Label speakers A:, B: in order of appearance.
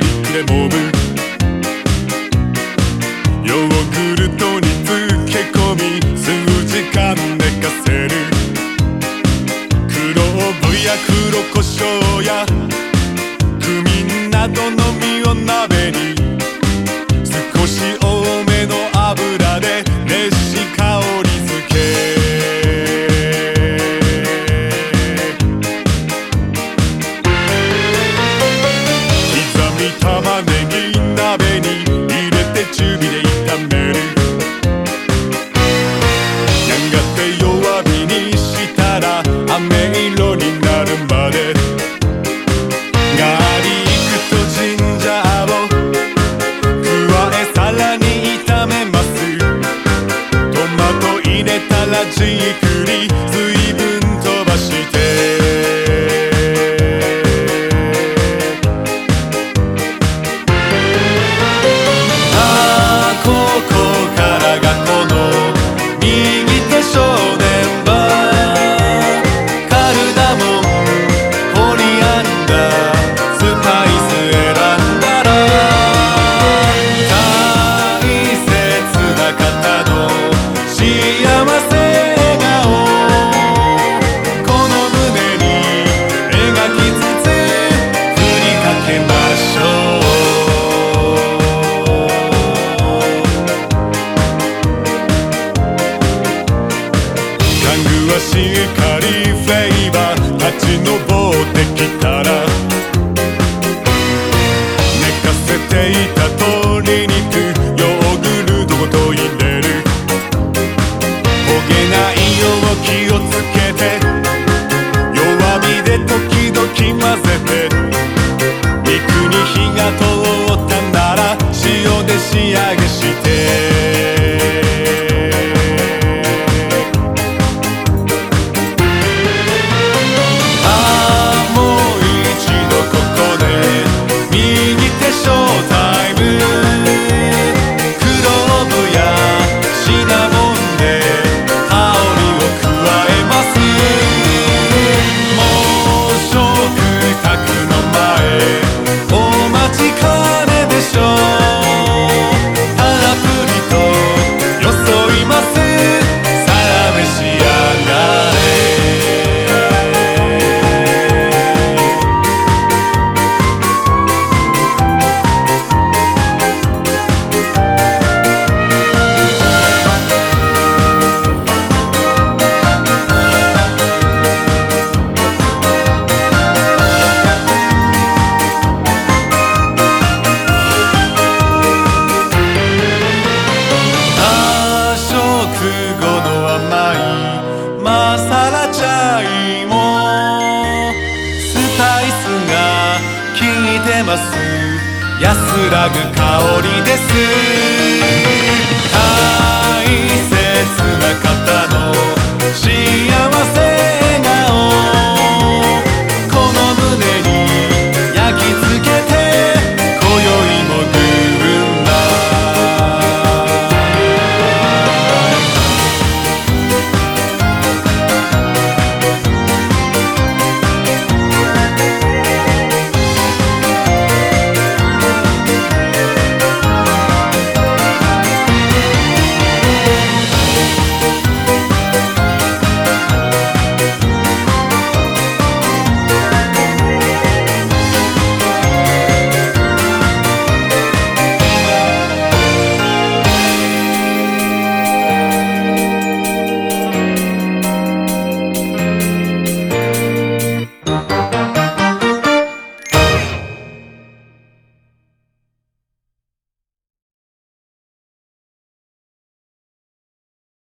A: リレモブヨーグルトに漬け込み数時間寝かせる。黒オブや黒胡椒やちにくりついしいカリフェイバー。立ち上ってきたら。寝かせていたと聞いてます。安らぐ香りです。